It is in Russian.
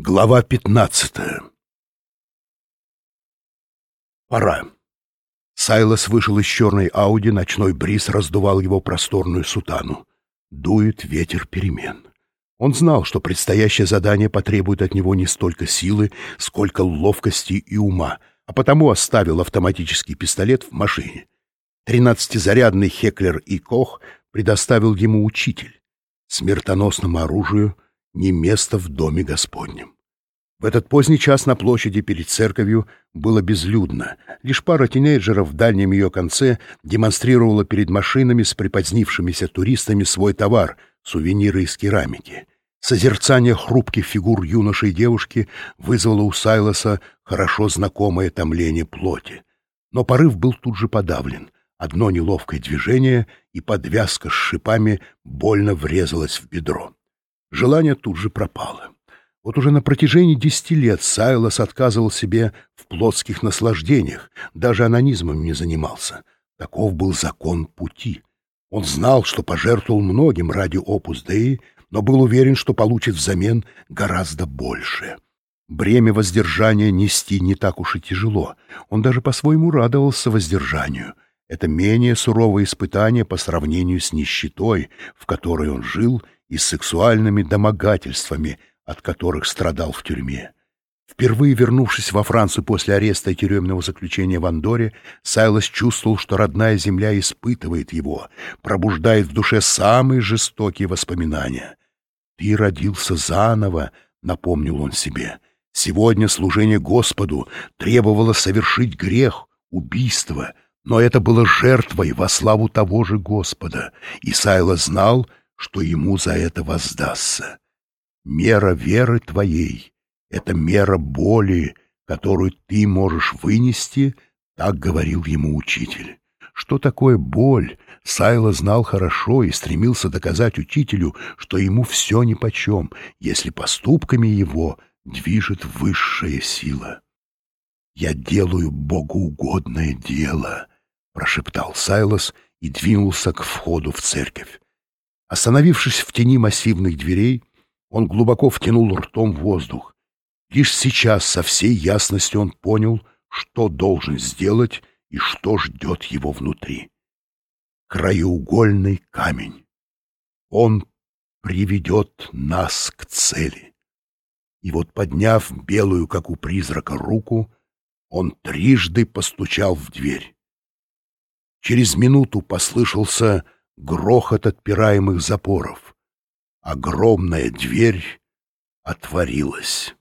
Глава пятнадцатая Пора. Сайлос вышел из черной Ауди, ночной бриз раздувал его просторную сутану. Дует ветер перемен. Он знал, что предстоящее задание потребует от него не столько силы, сколько ловкости и ума, а потому оставил автоматический пистолет в машине. Тринадцатизарядный Хеклер и Кох предоставил ему учитель. Смертоносному оружию — не место в доме Господнем. В этот поздний час на площади перед церковью было безлюдно. Лишь пара тинейджеров в дальнем ее конце демонстрировала перед машинами с припозднившимися туристами свой товар — сувениры из керамики. Созерцание хрупких фигур юноши и девушки вызвало у Сайлоса хорошо знакомое томление плоти. Но порыв был тут же подавлен. Одно неловкое движение, и подвязка с шипами больно врезалась в бедро. Желание тут же пропало. Вот уже на протяжении десяти лет Сайлос отказывал себе в плотских наслаждениях, даже анонизмом не занимался. Таков был закон пути. Он знал, что пожертвовал многим ради опус Деи, но был уверен, что получит взамен гораздо больше. Бремя воздержания нести не так уж и тяжело. Он даже по-своему радовался воздержанию. Это менее суровое испытание по сравнению с нищетой, в которой он жил — и сексуальными домогательствами, от которых страдал в тюрьме. Впервые вернувшись во Францию после ареста и тюремного заключения в Андоре, Сайлос чувствовал, что родная земля испытывает его, пробуждает в душе самые жестокие воспоминания. «Ты родился заново», — напомнил он себе. «Сегодня служение Господу требовало совершить грех, убийство, но это было жертвой во славу того же Господа, и Сайло знал, что ему за это воздастся. Мера веры твоей — это мера боли, которую ты можешь вынести, так говорил ему учитель. Что такое боль, Сайло знал хорошо и стремился доказать учителю, что ему все нипочем, если поступками его движет высшая сила. «Я делаю богоугодное дело», — прошептал Сайлос и двинулся к входу в церковь. Остановившись в тени массивных дверей, он глубоко втянул ртом воздух. Лишь сейчас со всей ясностью он понял, что должен сделать и что ждет его внутри. Краеугольный камень. Он приведет нас к цели. И вот, подняв белую, как у призрака, руку, он трижды постучал в дверь. Через минуту послышался грохот отпираемых запоров. Огромная дверь отворилась.